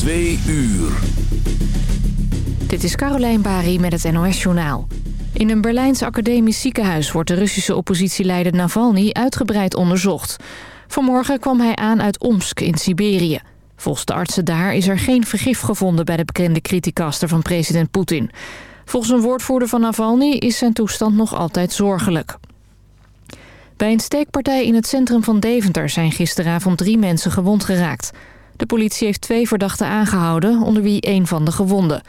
Twee uur. Dit is Carolijn Bari met het NOS Journaal. In een Berlijns academisch ziekenhuis wordt de Russische oppositieleider Navalny uitgebreid onderzocht. Vanmorgen kwam hij aan uit Omsk in Siberië. Volgens de artsen daar is er geen vergif gevonden bij de bekende criticaster van president Poetin. Volgens een woordvoerder van Navalny is zijn toestand nog altijd zorgelijk. Bij een steekpartij in het centrum van Deventer zijn gisteravond drie mensen gewond geraakt. De politie heeft twee verdachten aangehouden, onder wie één van de gewonden.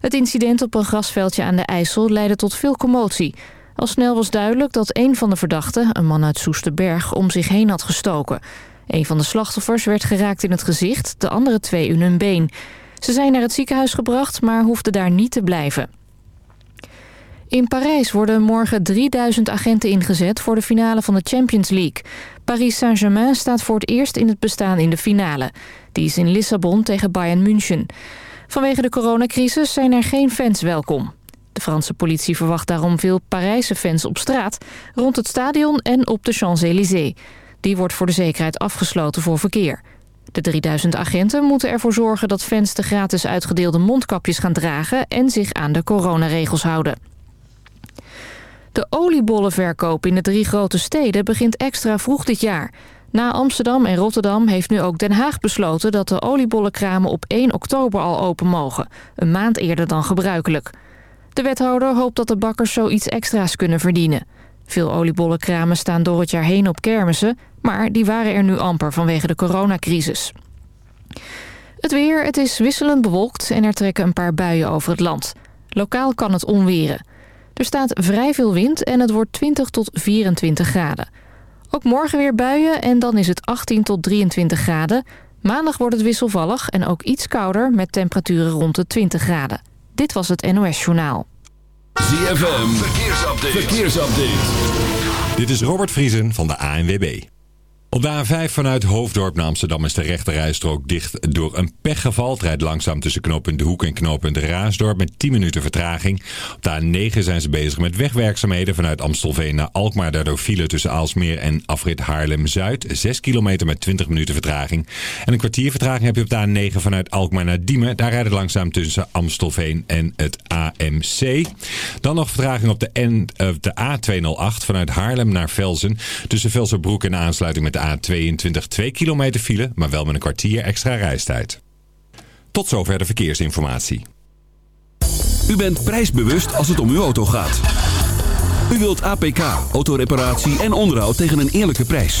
Het incident op een grasveldje aan de IJssel leidde tot veel commotie. Al snel was duidelijk dat een van de verdachten, een man uit Soesterberg, om zich heen had gestoken. Een van de slachtoffers werd geraakt in het gezicht, de andere twee in hun been. Ze zijn naar het ziekenhuis gebracht, maar hoefden daar niet te blijven. In Parijs worden morgen 3000 agenten ingezet voor de finale van de Champions League. Paris Saint-Germain staat voor het eerst in het bestaan in de finale. Die is in Lissabon tegen Bayern München. Vanwege de coronacrisis zijn er geen fans welkom. De Franse politie verwacht daarom veel Parijse fans op straat... rond het stadion en op de Champs-Élysées. Die wordt voor de zekerheid afgesloten voor verkeer. De 3000 agenten moeten ervoor zorgen dat fans de gratis uitgedeelde mondkapjes gaan dragen... en zich aan de coronaregels houden. De oliebollenverkoop in de drie grote steden begint extra vroeg dit jaar. Na Amsterdam en Rotterdam heeft nu ook Den Haag besloten... dat de oliebollenkramen op 1 oktober al open mogen. Een maand eerder dan gebruikelijk. De wethouder hoopt dat de bakkers zoiets extra's kunnen verdienen. Veel oliebollenkramen staan door het jaar heen op kermissen... maar die waren er nu amper vanwege de coronacrisis. Het weer, het is wisselend bewolkt en er trekken een paar buien over het land. Lokaal kan het onweren. Er staat vrij veel wind en het wordt 20 tot 24 graden. Ook morgen weer buien en dan is het 18 tot 23 graden. Maandag wordt het wisselvallig en ook iets kouder met temperaturen rond de 20 graden. Dit was het NOS Journaal. ZFM, verkeersupdate. verkeersupdate. Dit is Robert Vriesen van de ANWB. Op de A5 vanuit Hoofddorp naar Amsterdam is de rechterrijstrook dicht door een pechgeval. Het rijdt langzaam tussen knooppunt De Hoek en knooppunt Raasdorp met 10 minuten vertraging. Op de A9 zijn ze bezig met wegwerkzaamheden vanuit Amstelveen naar Alkmaar. Daardoor file tussen Aalsmeer en afrit Haarlem-Zuid. 6 kilometer met 20 minuten vertraging. En een kwartier vertraging heb je op de A9 vanuit Alkmaar naar Diemen. Daar rijdt het langzaam tussen Amstelveen en het AMC. Dan nog vertraging op de, N, uh, de A208 vanuit Haarlem naar Velzen. Tussen Velzenbroek en aansluiting met de A22 2 kilometer file, maar wel met een kwartier extra reistijd. Tot zover de verkeersinformatie. U bent prijsbewust als het om uw auto gaat. U wilt APK, autoreparatie en onderhoud tegen een eerlijke prijs.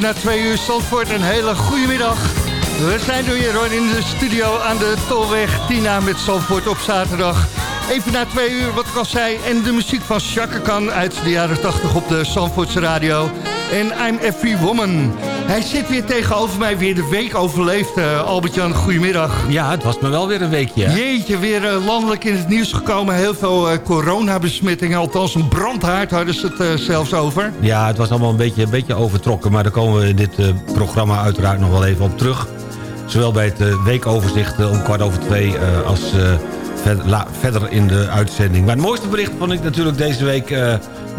Na twee uur Zandvoort, een hele goede middag. We zijn er weer in de studio aan de Tolweg. Tina met Zandvoort op zaterdag. Even na twee uur, wat ik al zei. En de muziek van Chaka uit de jaren 80 op de Zandvoortse radio. En I'm Every Woman. Hij zit weer tegenover mij, weer de week overleefd. Uh, Albert-Jan, goedemiddag. Ja, het was me wel weer een weekje. Jeetje, weer uh, landelijk in het nieuws gekomen. Heel veel uh, coronabesmettingen. Althans, een brandhaard hadden ze het zelfs over. Ja, het was allemaal een beetje, een beetje overtrokken. Maar daar komen we in dit programma uiteraard nog wel even op terug. Zowel bij het weekoverzicht om kwart over twee als verder in de uitzending. Maar het mooiste bericht vond ik natuurlijk deze week...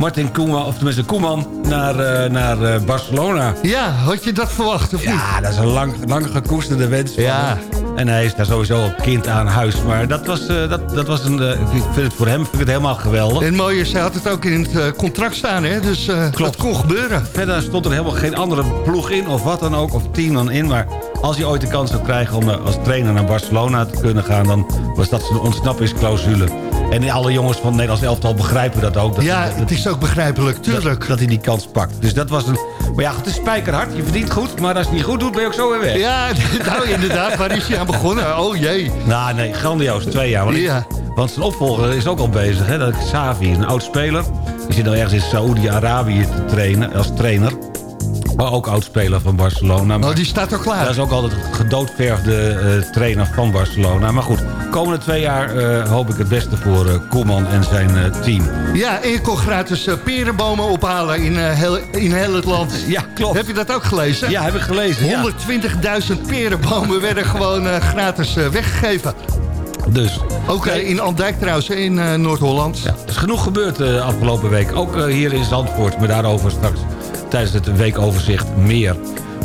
Martin Koeman, of tenminste Koeman, naar, uh, naar uh, Barcelona. Ja, had je dat verwacht of ja, niet? dat is een lang, lang gekoesterde wens. Ja. En hij is daar sowieso al kind aan huis. Maar dat was, dat, dat was een... ik vind het voor hem vind ik het helemaal geweldig. En mooie, ze had het ook in het contract staan, hè? Dus Klopt. dat kon gebeuren. Verder stond er helemaal geen andere ploeg in, of wat dan ook, of team dan in. Maar als hij ooit de kans zou krijgen om als trainer naar Barcelona te kunnen gaan... dan was dat zijn ontsnappingsclausule. En alle jongens van het Nederlands elftal begrijpen dat ook. Dat ja, dat, het is ook begrijpelijk, tuurlijk. Dat, dat, hij die kans pakt. Dus dat was een... Maar ja, het is spijkerhard, je verdient goed. Maar als je het niet goed doet, ben je ook zo weer weg. Ja, nou inderdaad, waar is hij aan begonnen? Oh jee. Nou nee, grandioos, twee jaar. Want, ja. want zijn opvolger is ook al bezig. Hè? Dat is Savi, een oud speler. Die zit al ergens in Saoedi-Arabië te trainen, als trainer. Maar ook oudspeler van Barcelona. Maar oh, die staat toch klaar? Dat is ook altijd een gedoodverfde uh, trainer van Barcelona. Maar goed, komende twee jaar uh, hoop ik het beste voor uh, Koeman en zijn team. Ja, en je kon gratis perenbomen ophalen in, heel, in heel het land. Ja, klopt. Heb je dat ook gelezen? Ja, heb ik gelezen. 120.000 perenbomen werden gewoon gratis weggegeven. Dus. Ook in Andijk trouwens, in Noord-Holland. Ja, er is genoeg gebeurd de afgelopen week. Ook hier in Zandvoort, maar daarover straks tijdens het weekoverzicht meer.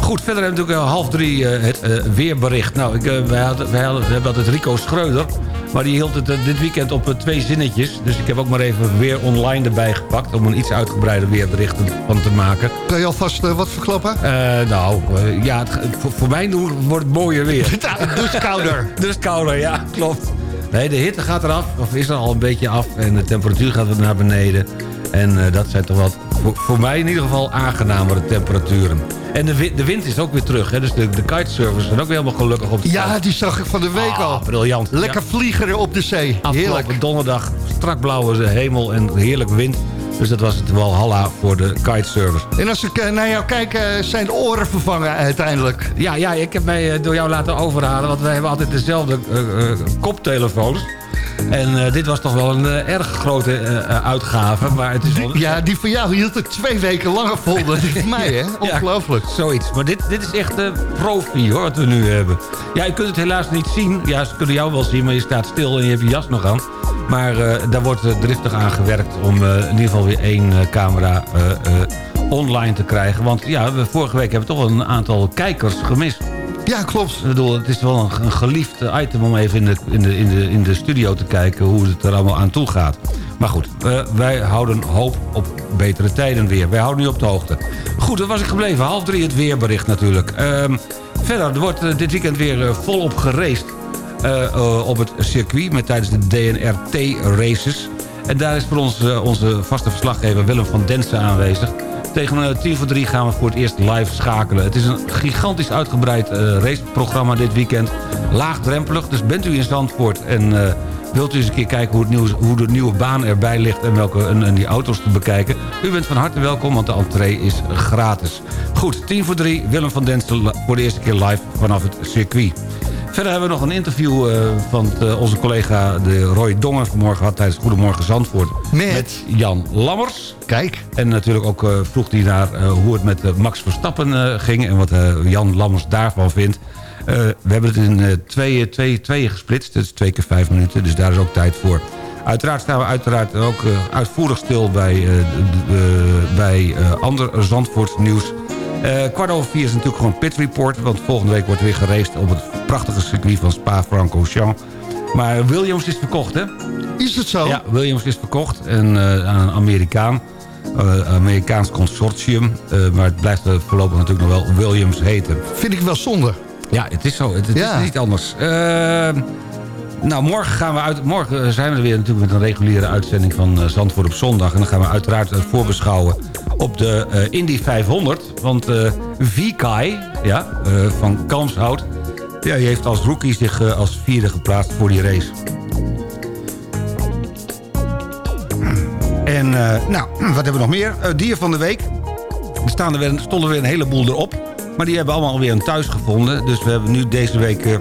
Goed, verder hebben we natuurlijk half drie het weerbericht. Nou, ik, wij, hadden, wij, hadden, we hebben altijd Rico Schreuder. Maar die hield het dit weekend op twee zinnetjes. Dus ik heb ook maar even weer online erbij gepakt... om een iets uitgebreider weerbericht van te maken. Kan je alvast wat verklappen? nou, ja, het, voor, voor, mij wordt het mooier weer. dus kouder. dus kouder, ja, klopt. Nee, de hitte gaat eraf, of is er al een beetje af... en de temperatuur gaat weer naar beneden. En dat zijn toch wel, voor, mij in ieder geval, aangenamere temperaturen. En de, wind, de wind is ook weer terug, hè? dus de, de kitesurfers zijn ook weer helemaal gelukkig op de Ja, die zag ik van de week oh, al. briljant. Lekker ja. vliegeren op de zee. Heerlijk. donderdag, strak blauwe hemel en heerlijk wind. Dus dat was het wel halla voor de kitesurfers. En als ik naar jou kijk, zijn de oren vervangen uiteindelijk. Ja, ja ik heb mij door jou laten overhalen, want wij hebben altijd dezelfde uh, uh, koptelefoons. En uh, dit was toch wel een uh, erg grote uh, uitgave. Maar het is wel... Ja, die van jou hield het twee weken langer vol dan die van mij, hè? Ongelooflijk. Ja, zoiets. Maar dit, dit is echt de profi, hoor, wat we nu hebben. Ja, je kunt het helaas niet zien. Ja, ze kunnen jou wel zien, maar je staat stil en je hebt je jas nog aan. Maar daar wordt driftig aan gewerkt om in ieder geval weer één camera online te krijgen. Want ja, we vorige week hebben we toch een aantal kijkers gemist. Ja, klopt. Ik bedoel, het is wel een, geliefd item om even in de, in, de, in, de, in de studio te kijken hoe het er allemaal aan toe gaat. Maar goed, uh, wij houden hoop op betere tijden weer. Wij houden nu op de hoogte. Goed, dat was ik gebleven. Half drie het weerbericht natuurlijk. Uh, verder, er wordt uh, dit weekend weer uh, volop geraced op het circuit... met tijdens de DNRT-races. En daar is voor ons onze vaste verslaggever Willem van Densen aanwezig... Tegen tien voor drie gaan we voor het eerst live schakelen. Het is een gigantisch uitgebreid uh, raceprogramma dit weekend. Laagdrempelig, dus bent u in Zandvoort en uh, wilt u eens een keer kijken hoe, het nieuws, hoe de nieuwe baan erbij ligt... en, welke, en, die auto's te bekijken. U bent van harte welkom, want de entree is gratis. Goed, tien voor drie, Willem van Densen voor de eerste keer live vanaf het circuit. Verder hebben we nog een interview uh, van uh, onze collega de Roy Dongen vanmorgen had tijdens Goedemorgen Zandvoort. Met, met Jan Lammers. Kijk. En natuurlijk ook uh, vroeg hij naar hoe het met Max Verstappen ging en wat Jan Lammers daarvan vindt. we hebben het in tweeën, twee, tweeën gesplitst, dus twee keer vijf minuten, dus daar is ook tijd voor. Uiteraard staan we uiteraard ook uitvoerig stil bij, bij ander Zandvoorts nieuws. Uh, kwart over vier is natuurlijk gewoon Pit Report... want volgende week wordt weer geraced op het prachtige circuit van Spa-Francorchamps. Maar Williams is verkocht, hè? Is het zo? Ja, Williams is verkocht en, uh, aan een Amerikaan. Uh, Amerikaans consortium. maar het blijft voorlopig natuurlijk nog wel Williams heten. Vind ik wel zonde. Ja, het is zo. Het, het ja. is niet anders. nou, morgen, gaan we uit, morgen zijn we er weer natuurlijk met een reguliere uitzending van Zandvoort op zondag. En dan gaan we uiteraard voorbeschouwen op de eh, Indy 500. Want eh Vikai ja, eh, van Kalmshout... Ja, die heeft als rookie zich als vierde geplaatst voor die race. En nou, wat hebben we nog meer? Dier van de week. Er staan er weer, stonden weer een heleboel erop. Maar die hebben allemaal weer een thuis gevonden. Dus we hebben nu deze week,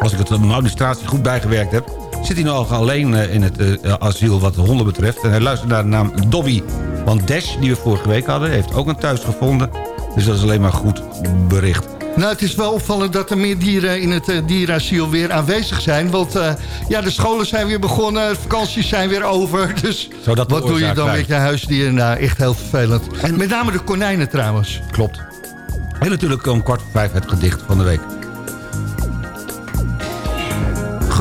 als ik het mijn administratie goed bijgewerkt heb... zit hij nog alleen in het asiel wat de honden betreft. En hij luistert naar de naam Dobby. Want Dash, die we vorige week hadden, heeft ook een thuis gevonden. Dus dat is alleen maar goed bericht. Nou, het is wel opvallend dat er meer dieren in het uh, dierenasiel weer aanwezig zijn. Want uh, ja, de scholen zijn weer begonnen, vakanties zijn weer over. Dus wat doe je dan met je huisdieren? Nou, echt heel vervelend. En met name de konijnen trouwens. Klopt. En natuurlijk om kwart voor vijf het gedicht van de week.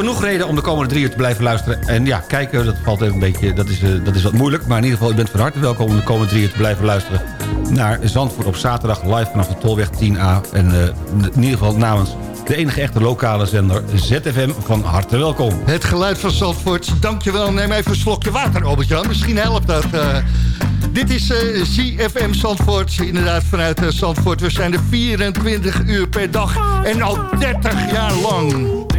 Genoeg reden om de komende drie uur te blijven luisteren. En ja, kijken, dat valt even een beetje, dat is, eh, dat is wat moeilijk. Maar in ieder geval, u bent van harte welkom om de komende drie uur te blijven luisteren... naar Zandvoort op zaterdag live vanaf de Tolweg 10A. En eh, in ieder geval namens de enige echte lokale zender ZFM van harte welkom. Het geluid van Zandvoort, dankjewel. Neem even een slokje water, Albert-Jan. Misschien helpt dat. eh. dit is ZFM Zandvoort, inderdaad vanuit Zandvoort. We zijn er 24 uur per dag en al 30 jaar lang.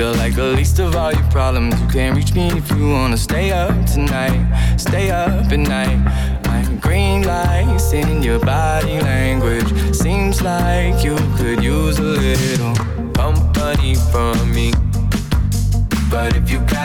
Feel like the least of all your problems. You can't reach me if you wanna stay up tonight. Stay up at night. I'm green lights in your body language. Seems like you could use a little company from me. But if you got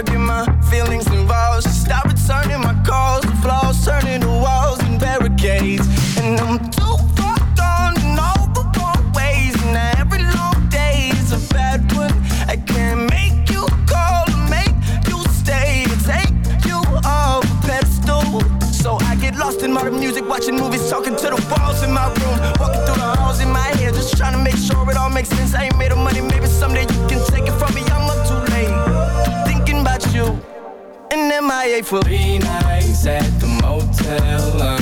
to MIA for three nights at the motel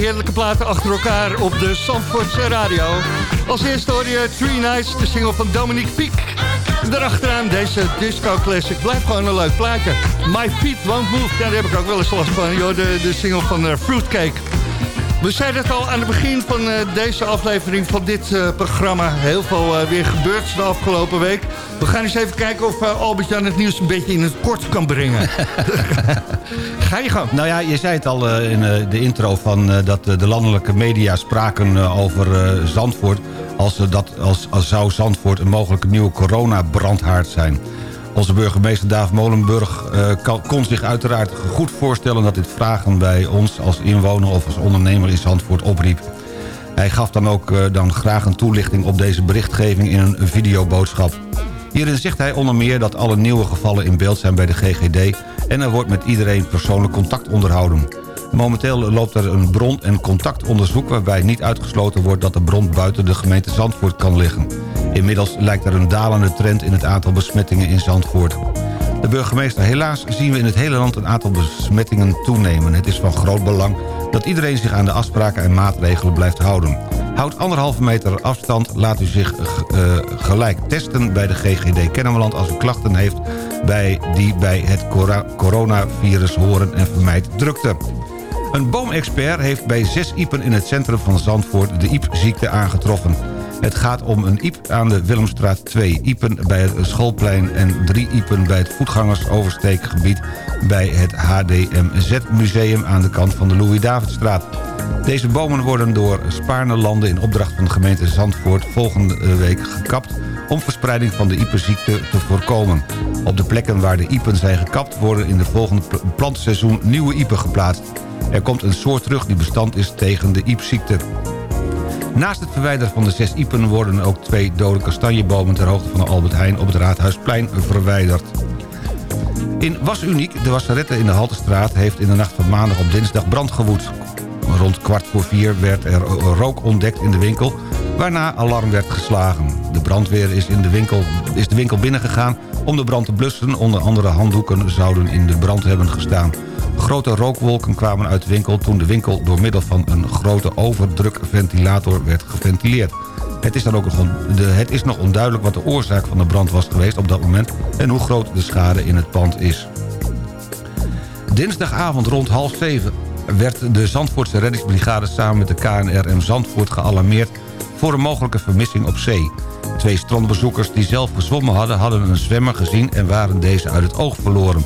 heerlijke platen achter elkaar op de Zandvoortse radio. Als eerste hoor je Three Nights, de single van Dominique Piek. Daarachteraan deze disco classic. Blijft gewoon een leuk plaatje. My Feet Won't Move, daar heb ik ook wel eens last van. De, de single van uh, Fruitcake. We zeiden het al aan het begin van uh, deze aflevering van dit uh, programma. Heel veel uh, weer gebeurd de afgelopen week. We gaan eens even kijken of Albert-Jan het nieuws een beetje in het kort kan brengen. Ga je gang. Nou ja, je zei het al in de intro van dat de landelijke media spraken over Zandvoort. Als, dat, als, als zou Zandvoort een mogelijke nieuwe coronabrandhaard zijn. Onze burgemeester Daaf Molenburg kan, kon zich uiteraard goed voorstellen... dat dit vragen bij ons als inwoner of als ondernemer in Zandvoort opriep. Hij gaf dan ook uh, dan graag een toelichting op deze berichtgeving in een videoboodschap. Hierin zegt hij onder meer dat alle nieuwe gevallen in beeld zijn bij de GGD... en er wordt met iedereen persoonlijk contact onderhouden. Momenteel loopt er een bron- en contactonderzoek... waarbij niet uitgesloten wordt dat de bron buiten de gemeente Zandvoort kan liggen. Inmiddels lijkt er een dalende trend in het aantal besmettingen in Zandvoort. De burgemeester, helaas zien we in het hele land een aantal besmettingen toenemen. Het is van groot belang dat iedereen zich aan de afspraken en maatregelen blijft houden. Houd anderhalve meter afstand, laat u zich uh, gelijk testen bij de GGD Kennemerland... als u klachten heeft bij die bij het coronavirus horen en vermijdt drukte. Een boomexpert heeft bij zes iepen in het centrum van Zandvoort de iepziekte aangetroffen. Het gaat om een iep aan de Willemstraat 2, iepen bij het schoolplein... en drie iepen bij het voetgangersoversteekgebied... bij het HDMZ-museum aan de kant van de Louis-Davidstraat. Deze bomen worden door Spaarne Landen in opdracht van de gemeente Zandvoort... volgende week gekapt om verspreiding van de iepenziekte te voorkomen. Op de plekken waar de iepen zijn gekapt... worden in de volgende plantseizoen nieuwe iepen geplaatst. Er komt een soort terug die bestand is tegen de iepziekte. Naast het verwijderen van de zes iepen worden ook twee dode kastanjebomen... ter hoogte van de Albert Heijn op het Raadhuisplein verwijderd. In Was Uniek, de wasserette in de Haltestraat... heeft in de nacht van maandag op dinsdag brand gewoed. Rond kwart voor vier werd er rook ontdekt in de winkel... waarna alarm werd geslagen. De brandweer is, in de, winkel, is de winkel binnengegaan om de brand te blussen. Onder andere handdoeken zouden in de brand hebben gestaan. Grote rookwolken kwamen uit de winkel toen de winkel door middel van een grote overdrukventilator werd geventileerd. Het is, dan ook nog het is nog onduidelijk wat de oorzaak van de brand was geweest op dat moment en hoe groot de schade in het pand is. Dinsdagavond rond half zeven werd de Zandvoortse reddingsbrigade samen met de KNRM Zandvoort gealarmeerd voor een mogelijke vermissing op zee. Twee strandbezoekers die zelf gezwommen hadden, hadden een zwemmer gezien en waren deze uit het oog verloren.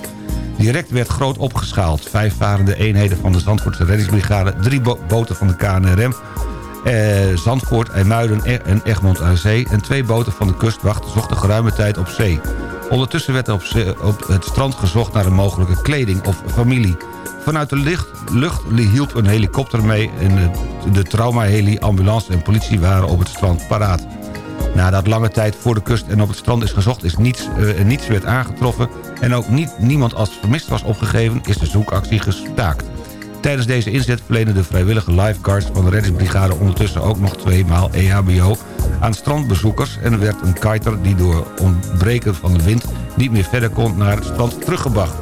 Direct werd groot opgeschaald. Vijf varende eenheden van de Zandvoortse reddingsbrigade... drie boten van de KNRM... Eh, Zandvoort, IJmuiden en Egmond aan Zee... en twee boten van de kustwacht zochten geruime tijd op zee. Ondertussen werd er op, het strand gezocht naar een mogelijke kleding of familie. Vanuit de lucht hielp een helikopter mee... en de, de traumaheli, ambulance en politie waren op het strand paraat. Nadat lange tijd voor de kust en op het strand is gezocht... is niets, uh, niets werd aangetroffen en ook niet, niemand als vermist was opgegeven... is de zoekactie gestaakt. Tijdens deze inzet verlenen de vrijwillige lifeguards van de reddingsbrigade... ondertussen ook nog tweemaal EHBO aan strandbezoekers... en werd een kiter die door ontbreken van de wind niet meer verder kon naar het strand teruggebracht.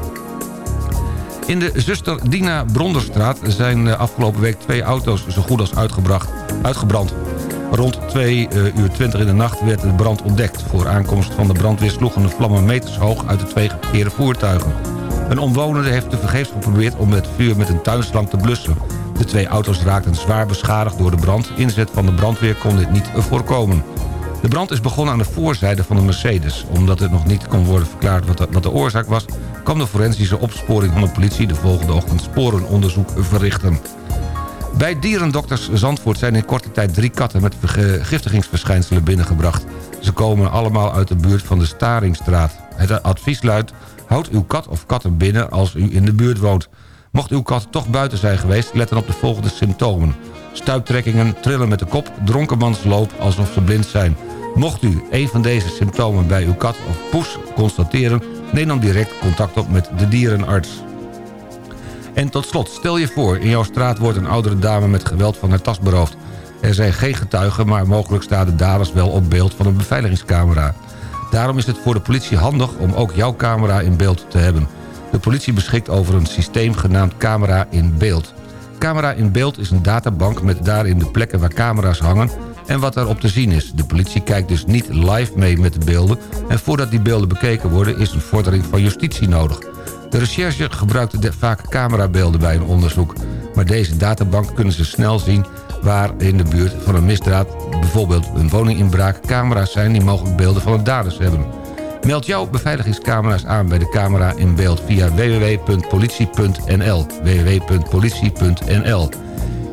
In de zuster Dina Bronderstraat zijn eh, afgelopen week twee auto's zo goed als uitgebracht, uitgebrand. Rond 2 eh, uur 20 in de nacht werd de brand ontdekt. Voor aankomst van de brandweer sloegen de vlammen meters hoog uit de twee gekeerde voertuigen. Een omwonende heeft tevergeefs geprobeerd om het vuur met een tuinslang te blussen. De twee auto's raakten zwaar beschadigd door de brand. Inzet van de brandweer kon dit niet voorkomen. De brand is begonnen aan de voorzijde van de Mercedes. Omdat het nog niet kon worden verklaard wat de, wat de oorzaak was... kwam de forensische opsporing van de politie de volgende ochtend sporenonderzoek verrichten. Bij dierendokters Zandvoort zijn in korte tijd drie katten met vergiftigingsverschijnselen binnengebracht. Ze komen allemaal uit de buurt van de Staringstraat. Het advies luidt, houd uw kat of katten binnen als u in de buurt woont. Mocht uw kat toch buiten zijn geweest, let dan op de volgende symptomen. Stuiptrekkingen, trillen met de kop, dronkenmansloop alsof ze blind zijn. Mocht u een van deze symptomen bij uw kat of poes constateren... neem dan direct contact op met de dierenarts. En tot slot, stel je voor, in jouw straat wordt een oudere dame met geweld van haar tas beroofd. Er zijn geen getuigen, maar mogelijk staan de daders wel op beeld van een beveiligingscamera. Daarom is het voor de politie handig om ook jouw camera in beeld te hebben. De politie beschikt over een systeem genaamd camera in beeld. Camera in beeld is een databank met daarin de plekken waar camera's hangen en wat erop te zien is. De politie kijkt dus niet live mee met de beelden... en voordat die beelden bekeken worden is een vordering van justitie nodig. De recherche gebruikt vaak camerabeelden bij een onderzoek... maar deze databank kunnen ze snel zien waar in de buurt van een misdaad... bijvoorbeeld een woninginbraak camera's zijn die mogelijk beelden van de daders hebben. Meld jouw beveiligingscamera's aan bij de camera in beeld via www.politie.nl www.politie.nl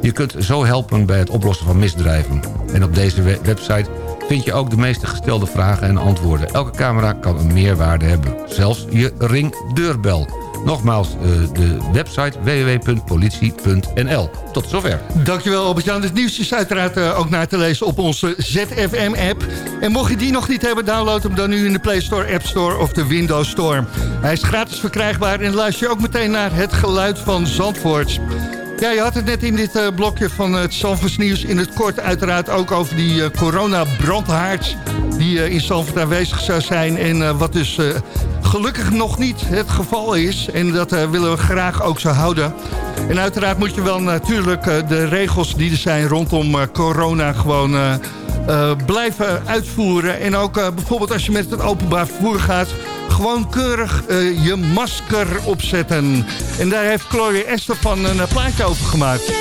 Je kunt zo helpen bij het oplossen van misdrijven. En op deze we- website vind je ook de meeste gestelde vragen en antwoorden. Elke camera kan een meerwaarde hebben. Zelfs je ringdeurbel. Nogmaals, eh, de website www.politie.nl. Tot zover. Dankjewel Albert-Jan. Het nieuws is uiteraard eh, ook na te lezen op onze ZFM-app. En mocht je die nog niet hebben, download hem dan nu in de Play Store, App Store of de Windows Store. Hij is gratis verkrijgbaar en luister je ook meteen naar het geluid van Zandvoort. Ja, je had het net in dit eh, blokje van het Zandvoorts nieuws in het kort uiteraard ook over die eh, corona-brandhaard die eh, in Zandvoort aanwezig zou zijn en wat dus gelukkig nog niet het geval is. En dat willen we graag ook zo houden. En uiteraard moet je wel natuurlijk de regels die er zijn rondom corona gewoon blijven uitvoeren. En ook bijvoorbeeld als je met het openbaar vervoer gaat... gewoon keurig eh, je masker opzetten. En daar heeft Chloe Estefan een eh, plaatje over gemaakt.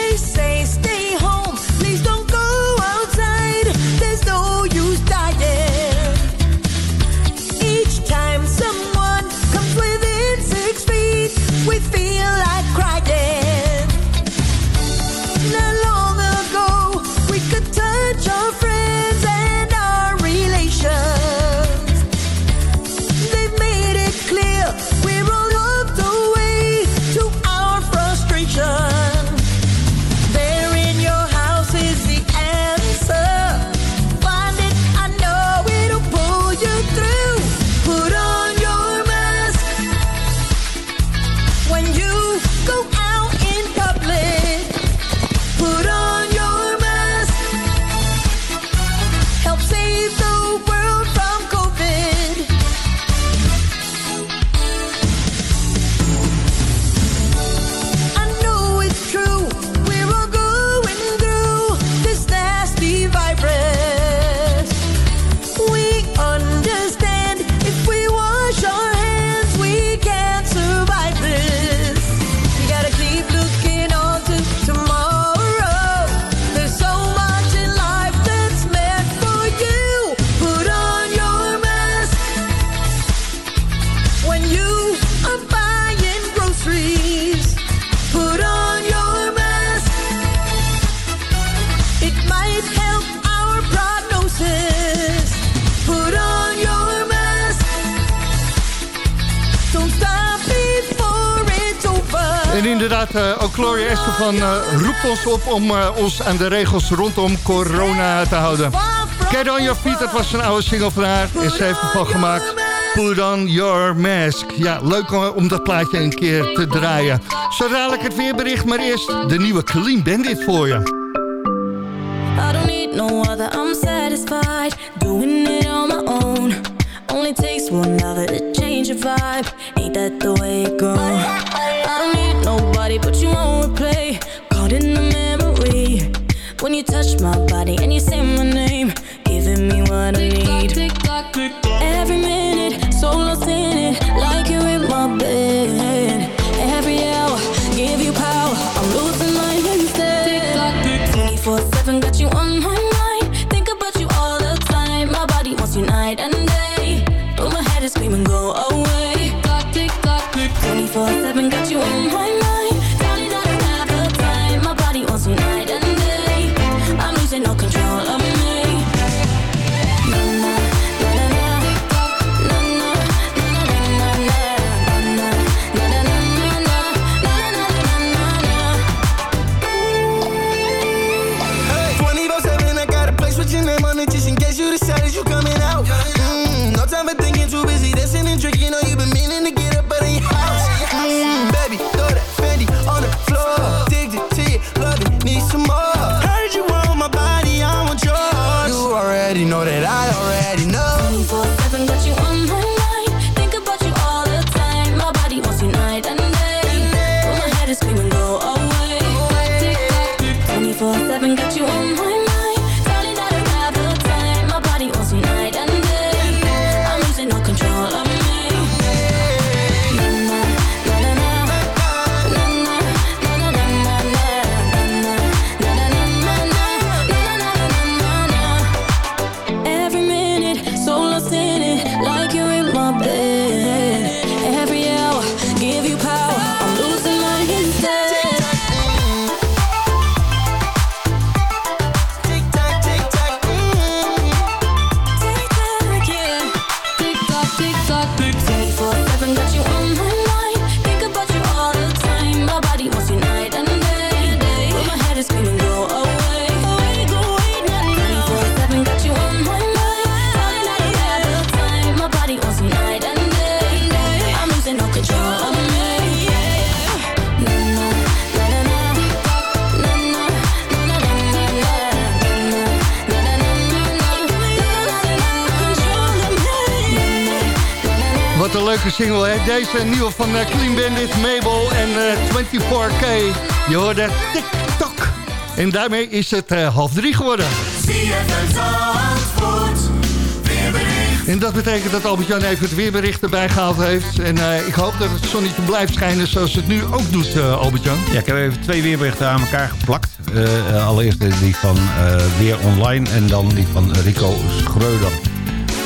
Gloria Estefan eh, roept ons op om eh, ons aan de regels rondom corona te houden. Get on your feet, dat was een oude single van haar. En ze heeft ervan gemaakt. Put on your mask. Ja, leuk om- dat plaatje een keer te draaien. Zo dadelijk het weerbericht, maar eerst de nieuwe Clean Bandit voor je. I don't need no other, I'm satisfied Doing it on my own Only takes one lover to change your vibe Ain't that the way it goes? I don't need nobody but you won't replay Caught in the memory. When you touch my body and you say my name Giving me what I need. Every minute, Deze nieuwe van eh, Clean Bandit, Mabel en eh, 24K. Je hoorde TikTok. En daarmee is het eh, half drie geworden. En dat betekent dat Albert-Jan even het weerbericht erbij gehaald heeft. En eh, ik hoop dat het zonnetje blijft schijnen zoals het nu ook doet, eh, Albert-Jan. Ja, ik heb even twee weerberichten aan elkaar geplakt. Eh, eh, allereerst die van eh, Weer Online en dan die van Rico Schreuder.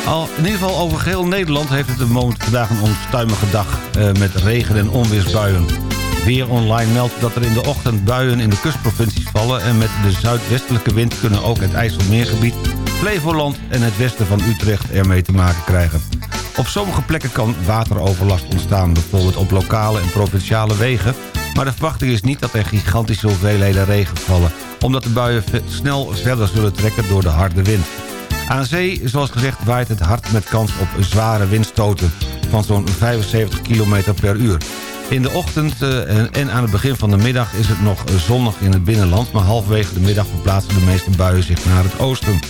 Al, in ieder geval over geheel Nederland heeft het een moment vandaag een onstuimige dag eh, met regen- en onweersbuien. Weer Online meldt dat er in de ochtend buien in de kustprovincies vallen... en met de zuidwestelijke wind kunnen ook het IJsselmeergebied, Flevoland en het westen van Utrecht ermee te maken krijgen. Op sommige plekken kan wateroverlast ontstaan, bijvoorbeeld op lokale en provinciale wegen... maar de verwachting is niet dat er gigantische hoeveelheden regen vallen... omdat de buien snel verder zullen trekken door de harde wind. Aan zee, zoals gezegd, waait het hard met kans op zware windstoten van zo'n 75 km per uur. In de ochtend eh, en- aan het begin van de middag is het nog zonnig in het binnenland... maar halverwege de middag verplaatsen de meeste buien zich naar het oosten.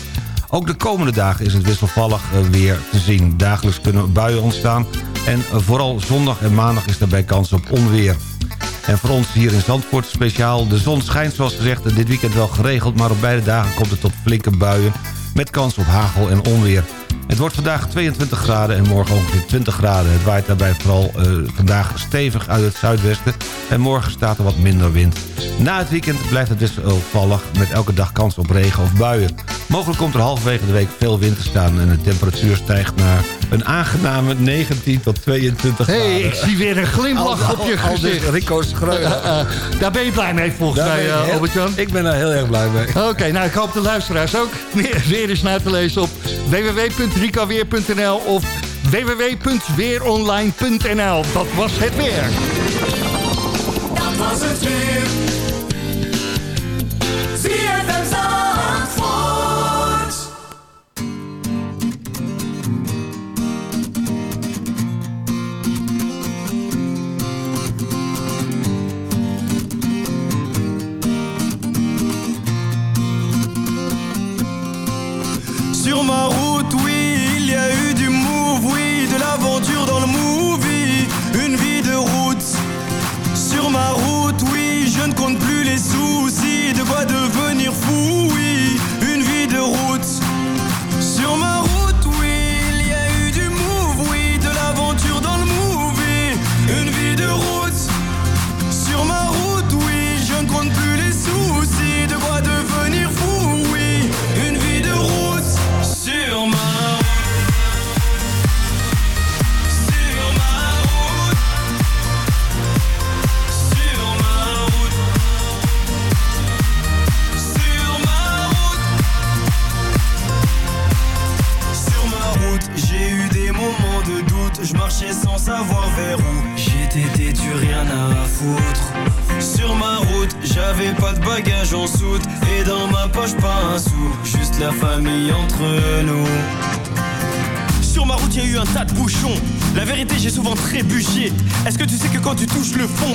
Ook de komende dagen is het wisselvallig eh, weer te zien. Dagelijks kunnen buien ontstaan en vooral zondag en maandag is daarbij kans op onweer. En voor ons hier in Zandvoort speciaal. De zon schijnt zoals gezegd dit weekend wel geregeld... maar op beide dagen komt het tot flinke buien... met kans op hagel en onweer. Het wordt vandaag 22 graden en morgen ongeveer 20 graden. Het waait daarbij vooral eh, vandaag stevig uit het zuidwesten... en morgen staat er wat minder wind. Na het weekend blijft het wisselvallig... met elke dag kans op regen of buien. Mogelijk komt er halverwege de week veel wind te staan... en de temperatuur stijgt naar een aangename 19 tot 22 Hé, graden. hey, ik zie weer een glimlach Al- op je al- gezicht. dus Rico Schreuder. Eh, eh, daar ben je blij mee volgens Daar mij, heel- Albert-Jan. Ik ben daar heel erg blij mee. Oké, nou ik hoop de luisteraars ook weer, weer eens naar te lezen op www.ricaweer.nl of www.weeronline.nl. Dat was het weer. Dat was het weer.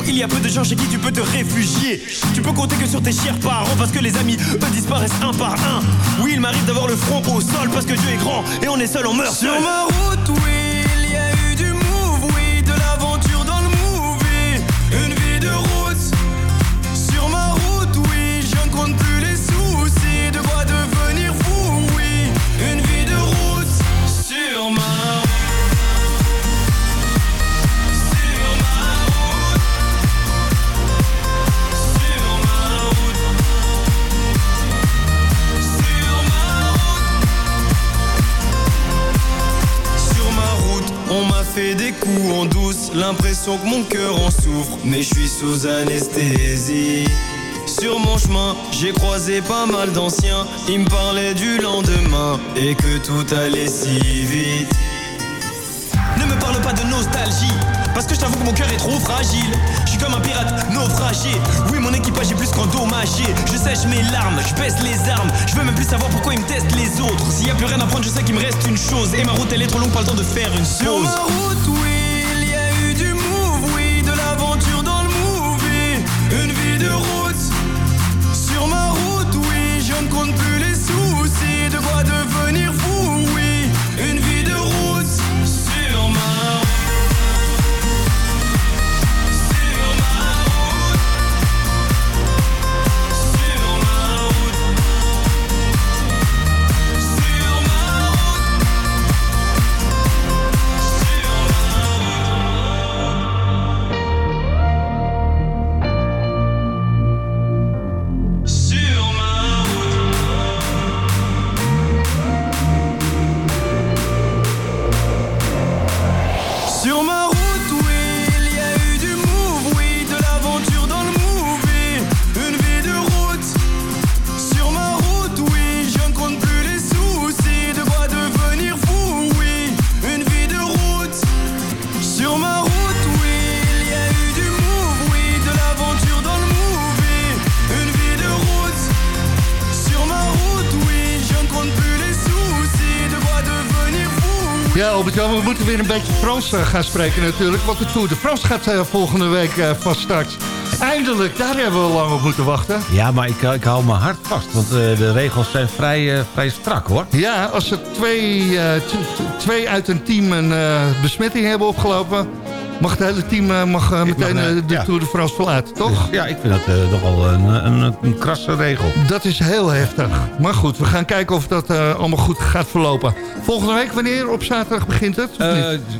Il y a peu de gens chez qui tu peux te réfugier Tu peux compter que sur tes chers parents parce que les amis, eux, disparaissent un par un. Oui, il m'arrive d'avoir le front au sol parce que Dieu est grand et on est seul, on meurt Sur seul. ma route, en douce, l'impression que mon cœur en souffre, mais je suis sous anesthésie. Sur mon chemin, j'ai croisé pas mal d'anciens, ils me parlaient du lendemain et que tout allait si vite. Ne me parle pas de nostalgie, parce que je t'avoue que mon cœur est trop fragile. Je suis comme un pirate naufragé. Oui, mon équipage est plus qu'endommagé. Je sèche mes larmes, je baisse les armes. Je veux même plus savoir pourquoi ils me testent les autres. S'il y a plus rien à prendre, je sais qu'il me reste une chose. Et ma route, elle est trop longue, pas le temps de faire une pause. Moeten weer een beetje Frans eh, gaan spreken natuurlijk. Want de Tour de France gaat eh, volgende week eh, van start. Eindelijk, daar hebben we lang op moeten wachten. Ja, maar ik, ik hou mijn hart vast, want de regels zijn vrij, vrij strak, hoor. Ja, als er twee, twee uit een team een besmetting hebben opgelopen... mag het hele team eh, mag, eh, meteen mag, eh, de ja. Tour de France verlaten, toch? Ja, ik vind dat eh, nogal een, een, een krasse regel. Dat is heel heftig. Maar goed, we gaan kijken of dat allemaal goed gaat verlopen. Volgende week, wanneer? Op zaterdag begint het?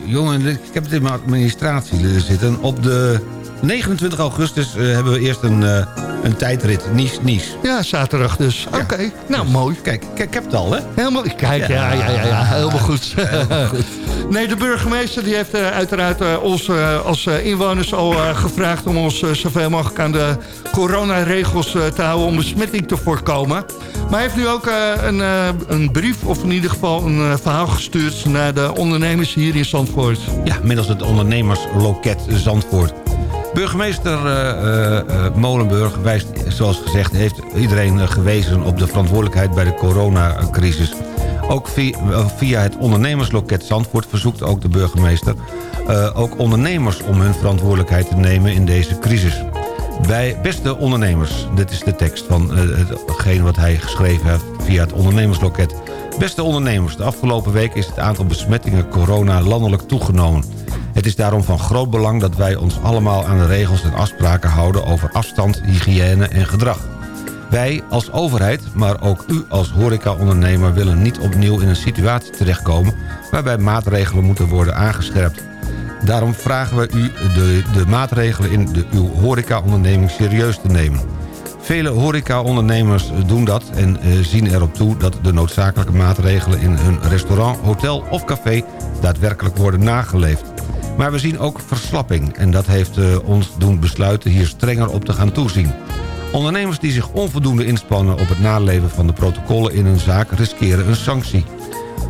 jongen, ik heb het in mijn administratie zitten. Op de 29 augustus eh, hebben we eerst een, eh, een tijdrit. Nice-Nice. Ja, zaterdag dus. Oké, nou mooi. Kijk, kijk, ik heb het al, hè? Helemaal, kijk, ja, ja, ja, ja, helemaal goed. nee, de burgemeester die heeft eh, uiteraard ons als inwoners al gevraagd... om ons zoveel mogelijk aan de coronaregels te houden... om besmetting te voorkomen. Maar hij heeft nu ook een, een brief, of in ieder geval een verhaal gestuurd... naar de ondernemers hier in Zandvoort. Ja, middels het ondernemersloket Zandvoort. Burgemeester eh, eh, eh, Molenburg wijst, zoals gezegd... heeft iedereen gewezen op de verantwoordelijkheid bij de coronacrisis. Ook via, het ondernemersloket Zandvoort verzoekt ook de burgemeester... ook ondernemers om hun verantwoordelijkheid te nemen in deze crisis. Wij, beste ondernemers, dit is de tekst van eh, hetgeen wat hij geschreven heeft via het ondernemersloket. Beste ondernemers, de afgelopen week is het aantal besmettingen corona landelijk toegenomen. Het is daarom van groot belang dat wij ons allemaal aan de regels en afspraken houden over afstand, hygiëne en gedrag. Wij als overheid, maar ook u als horecaondernemer willen niet opnieuw in een situatie terechtkomen waarbij maatregelen moeten worden aangescherpt. Daarom vragen we u de, de maatregelen in de, uw horecaonderneming serieus te nemen. Vele horecaondernemers doen dat en eh, zien erop toe dat de noodzakelijke maatregelen in hun restaurant, hotel of café daadwerkelijk worden nageleefd. Maar we zien ook verslapping en dat heeft eh, ons doen besluiten hier strenger op te gaan toezien. Ondernemers die zich onvoldoende inspannen op het naleven van de protocollen in hun zaak riskeren een sanctie.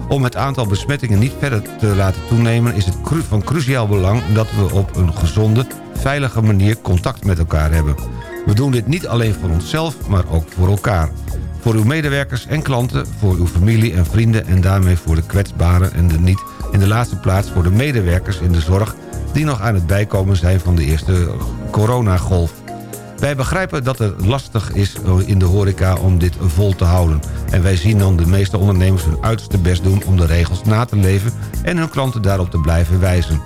Om het aantal besmettingen niet verder te laten toenemen... is het van cruciaal belang dat we op een gezonde, veilige manier contact met elkaar hebben. We doen dit niet alleen voor onszelf, maar ook voor elkaar. Voor uw medewerkers en klanten, voor uw familie en vrienden... en daarmee voor de kwetsbaren en de niet in de laatste plaats voor de medewerkers in de zorg... die nog aan het bijkomen zijn van de eerste coronagolf. Wij begrijpen dat het lastig is in de horeca om dit vol te houden. En wij zien dan de meeste ondernemers hun uiterste best doen om de regels na te leven... en hun klanten daarop te blijven wijzen.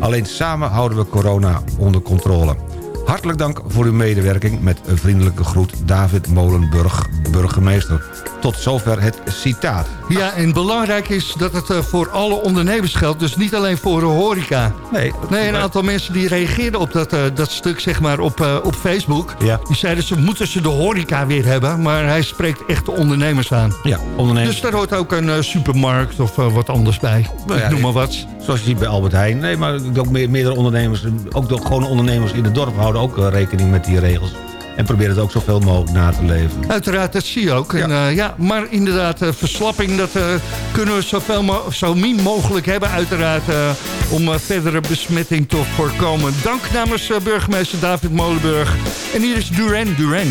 Alleen samen houden we corona onder controle. Hartelijk dank voor uw medewerking met een vriendelijke groet David Molenburg, burgemeester. Tot zover het citaat. Ja, en belangrijk is dat het eh, voor alle ondernemers geldt. Dus niet alleen voor de horeca. Nee, Nee, een aantal mensen die reageerden op dat, eh, dat stuk zeg maar, op, eh, op Facebook. Ja. Die zeiden ze moeten ze de horeca weer hebben. Maar hij spreekt echt de ondernemers aan. Ja, ondernemers. Dus daar hoort ook een supermarkt of wat anders bij. Nou ja, noem maar wat. Zoals je ziet bij Albert Heijn. Nee, maar ook me- meerdere ondernemers, ook de gewone ondernemers in het dorp houden ook eh, rekening met die regels. En proberen het ook zoveel mogelijk na te leven. Uiteraard, dat zie je ook. En, eh, ja, maar inderdaad, eh, verslapping, dat eh, kunnen we zoveel mo zo min mogelijk hebben. Uiteraard, eh, om eh, verdere besmetting te voorkomen. Dank namens eh, burgemeester David Molenburg. En hier is Duran Duran.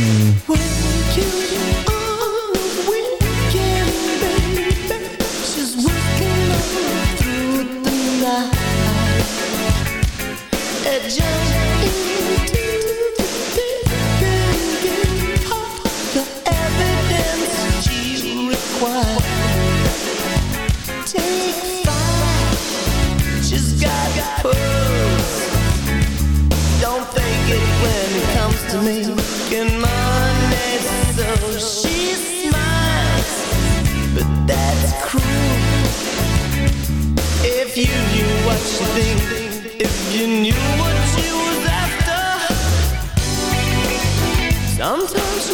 To making money, so she smiles but that's cruel. If you knew what she think, if you knew what she was after, sometimes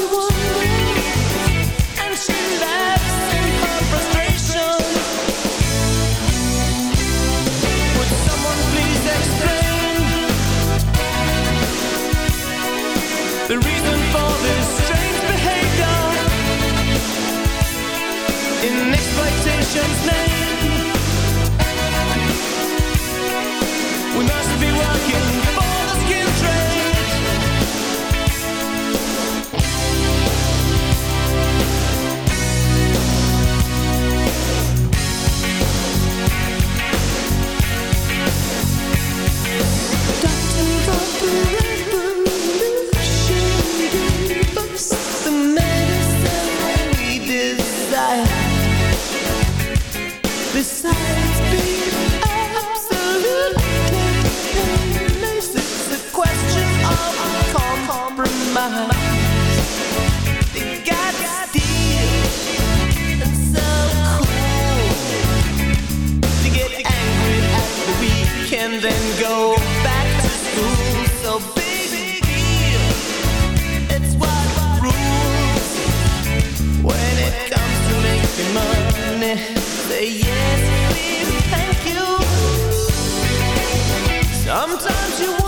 Sometimes you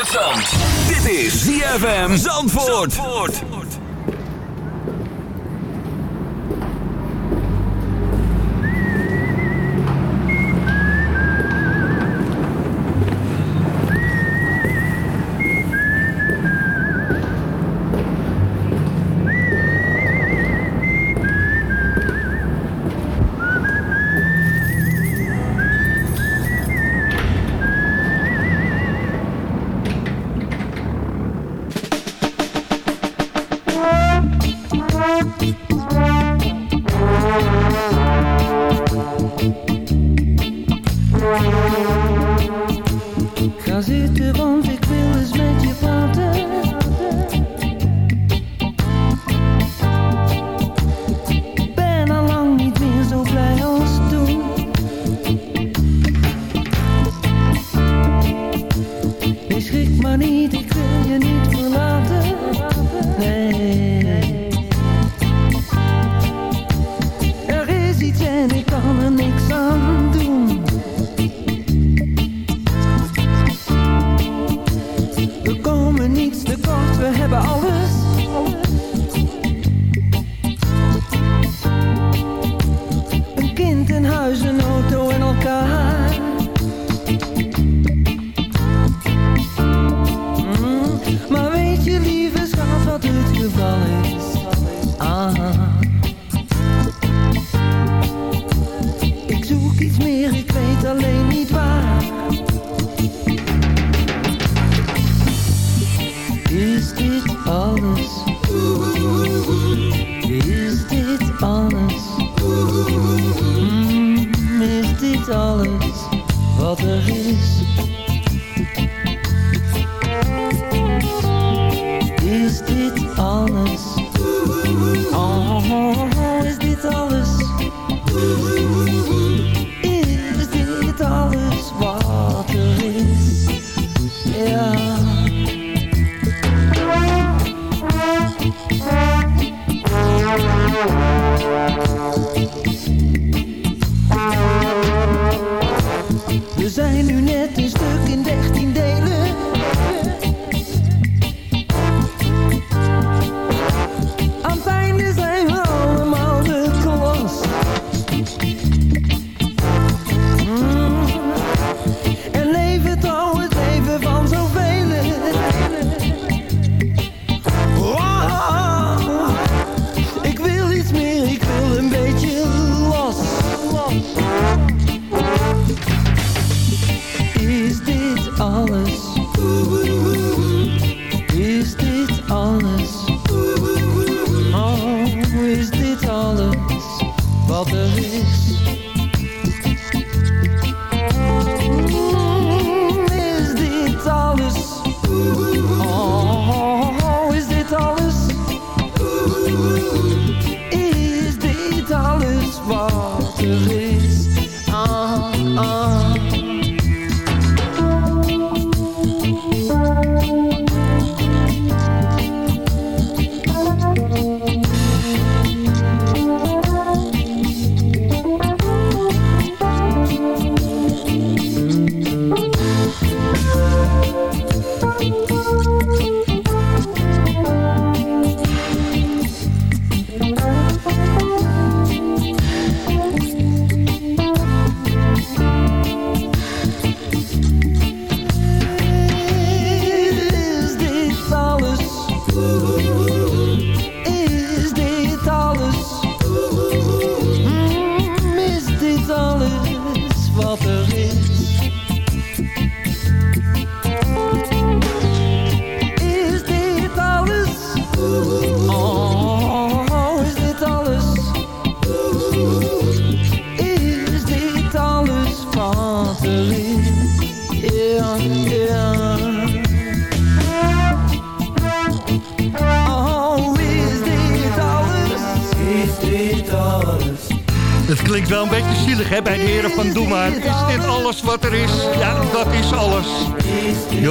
in. Dit is ZFM Zandvoort.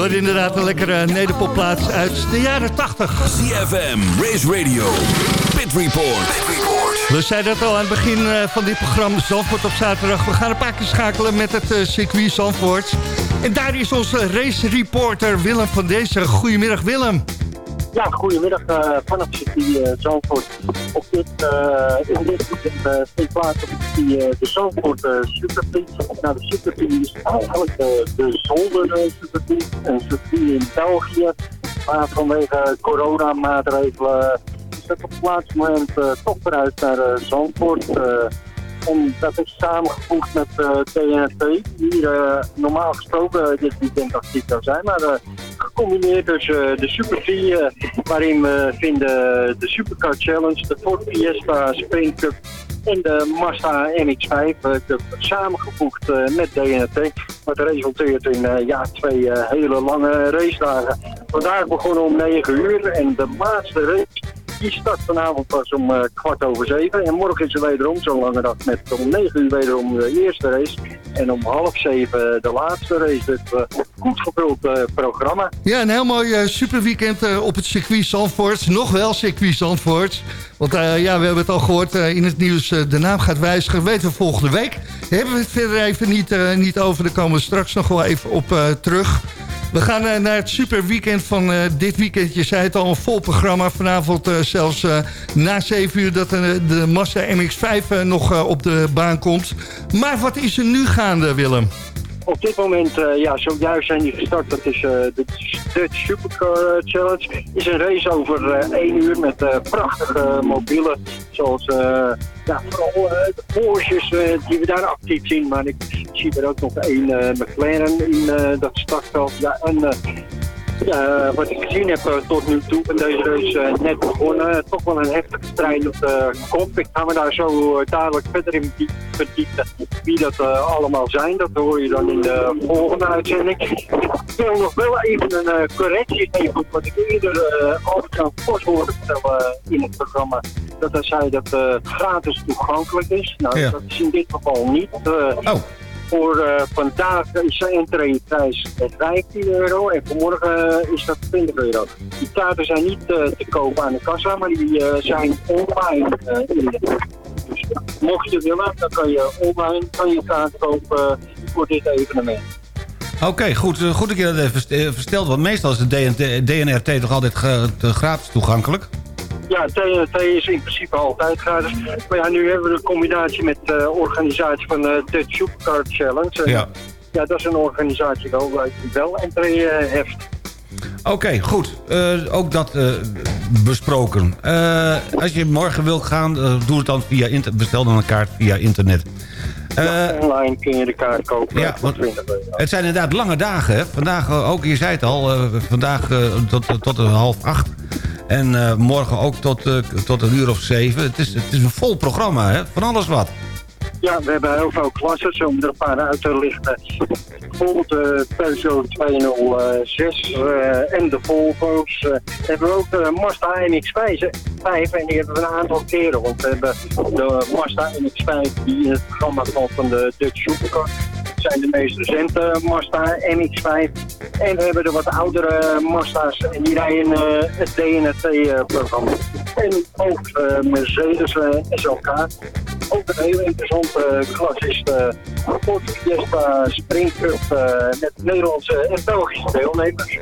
Je hoort inderdaad een lekkere nederpopplaats uit de jaren 80. ZFM, Race Radio, Pit Report. We zeiden het al aan het begin eh, van dit programma Zandvoort op zaterdag. We gaan een paar keer schakelen met het eh, circuit Zandvoort. En daar is onze race reporter Willem van deze. Goedemiddag Willem. Ja, goedemiddag uh, vanaf circuit uh, Zandvoort. Op dit, uh, in dit weekend uh, die, uh, de Zandvoort uh, Superfiets. Nou, de Superfiets is eigenlijk de, de zolder Superfiets. Een circuit in België. Maar vanwege coronamaatregelen is dat op het laatste moment toch eruit naar uh, Zandvoort. En dat is samengevoegd met uh, TNT, die uh, normaal gesproken dit weekend actief zou zijn. Maar gecombineerd dus de Super 3, waarin we vinden de Supercar Challenge, de Ford Fiesta Sprint Cup en de Mazda MX-5 Cup samengevoegd met DNT. Wat resulteert in ja, twee hele lange racedagen. Vandaag begonnen om 9 uur en de laatste race die start vanavond pas om uh, kwart over zeven. En morgen is er wederom zo'n lange dag met om negen uur wederom de eerste race. En om half zeven de laatste race. Dus uh, goed gevuld programma. Ja, een heel mooi superweekend op het circuit Zandvoort. Nog wel circuit Zandvoort. Want ja, we hebben het al gehoord in het nieuws. de naam gaat wijzigen. Weten we volgende week. Hebben we het verder even niet, niet over. Daar komen we straks nog wel even op terug. We gaan uh, naar het superweekend van uh, dit weekend. Je zei het al, een vol programma. Vanavond uh, zelfs na 7 uur dat de Mazda MX-5 nog op de baan komt. Maar wat is er nu gaande, Willem? Op dit moment, uh, ja, zojuist zijn die gestart. Dat is uh, de Dutch Supercar Challenge. is een race over één uur met prachtige mobielen. Zoals ja, vooral de Porsches die we daar actief zien. Maar ik zie er ook nog één McLaren in dat startveld. Ja, en ja, wat ik gezien heb tot nu toe in deze race net begonnen. toch wel een heftige strijd op de kop. Ik ga me daar zo dadelijk verder in verdiepen wie dat allemaal zijn. Dat hoor je dan in de volgende uitzending. Ik wil nog wel even een correctie geven. Wat ik eerder uh, Vos hoorde vertellen in het programma. Dat hij zei dat het gratis toegankelijk is. Nou, Ja. dat is in dit geval niet. Uh, Voor uh, vandaag is de entreeprijs 15 euro en voor morgen is dat 20 euro. Die kaarten zijn niet uh, te koop aan de kassa, maar die zijn online in Dus mocht je willen, dan kan je online kan je kaart kopen voor dit evenement. Oké, goed, goed dat je dat even verstelt. Want meestal is de DNRT toch altijd gratis toegankelijk? Ja, TNT is in principe altijd gratis. Maar ja, nu hebben we de combinatie met de uh, organisatie van de uh, Dutch Supercar Challenge. Ja. ja, dat is een organisatie wel, die wel entree uh, heeft. Oké, okay, goed. Uh, ook dat uh, besproken. Uh, als je morgen wilt gaan, doe het dan via internet. Bestel dan een kaart via internet. Ja, online kun je de kaart kopen. Ja, want het zijn inderdaad lange dagen. Hè? Vandaag ook, je zei het al, vandaag tot, tot een half acht. En uh, morgen ook tot, uh, tot een uur of zeven. Het is, het is een vol programma, hè? van alles wat. Ja, we hebben heel veel klassen, om er een paar uit te lichten. Bijvoorbeeld de Peugeot 206 uh, en de Volvo's. Hebben we ook de Mazda MX-5 en die hebben we een aantal keren. Want we hebben de Mazda MX-5 die in het programma valt van de Dutch Supercar. Zijn de meest recente Mazda MX-5. En we hebben de wat oudere Mazda's en die rijden uh, het DNT-programma. en ook Mercedes SLK. Ook een heel interessante klas is de Ford Fiesta Spring Cup uh, met Nederlandse en Belgische deelnemers.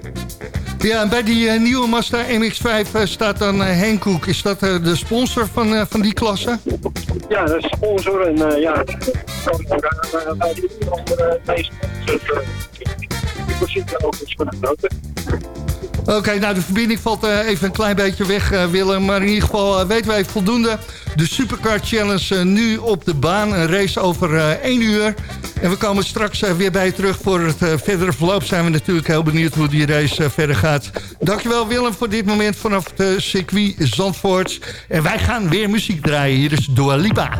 Ja, en bij die uh, nieuwe Mazda MX-5 uh, staat dan Henk Koek. Is dat de sponsor van, van die klasse? Ja, is sponsor. En ja, bij die andere deze positie ook iets de. Oké, nou de verbinding valt uh, even een klein beetje weg, uh, Willem. Maar in ieder geval uh, weten wij voldoende. De Supercar Challenge nu op de baan. Een race over één uur. En we komen straks weer bij je terug voor het verdere verloop. Zijn we natuurlijk heel benieuwd hoe die race verder gaat. Dankjewel Willem voor dit moment vanaf het circuit Zandvoort. En wij gaan weer muziek draaien. Hier is Dua Lipa.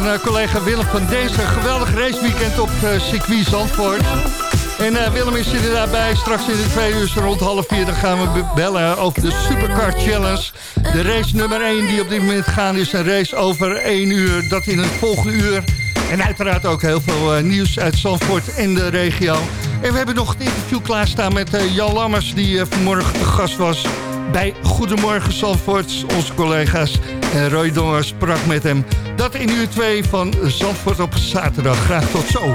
van eh, collega Willem van deze geweldig raceweekend op uh, circuit Zandvoort. En eh, Willem is er daarbij. Straks in de twee uur rond half vier dan gaan we bellen over de Supercar Challenge. De race nummer 1 die op dit moment gaan is een race over één uur. Dat in het volgende uur. En uiteraard ook heel veel nieuws uit Zandvoort en de regio. En we hebben nog het interview klaarstaan met Jan Lammers... die vanmorgen de gast was bij Goedemorgen Zandvoort, onze collega's. En Roy sprak met hem. Dat in uur 2 van Zandvoort op zaterdag. Graag tot zo.